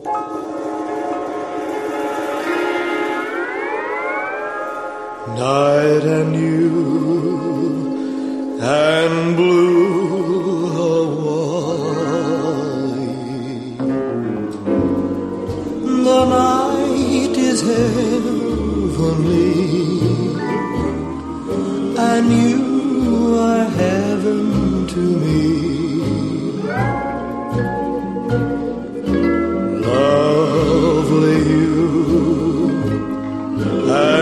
Night and you and blue Hawaii. The night is heavenly, and you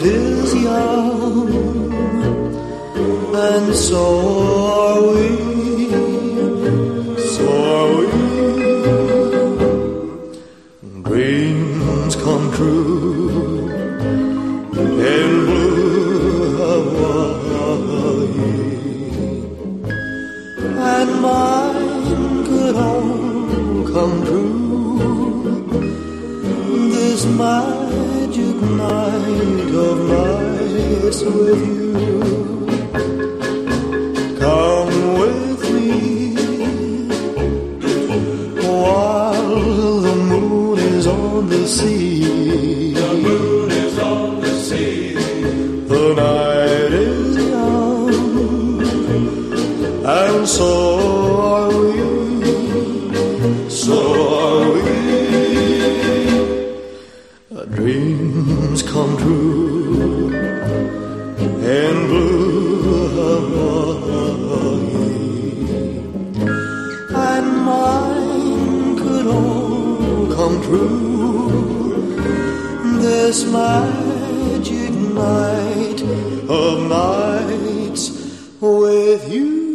night is young, and so are we. So are we. Dreams come true in blue Hawaii, and mine could all come true magic night of nights with you. Come with me while the moon is on the sea. The moon is on the sea. The night is young, and so dreams come true in blue Hawaii, and mine could all come true this magic night of nights with you.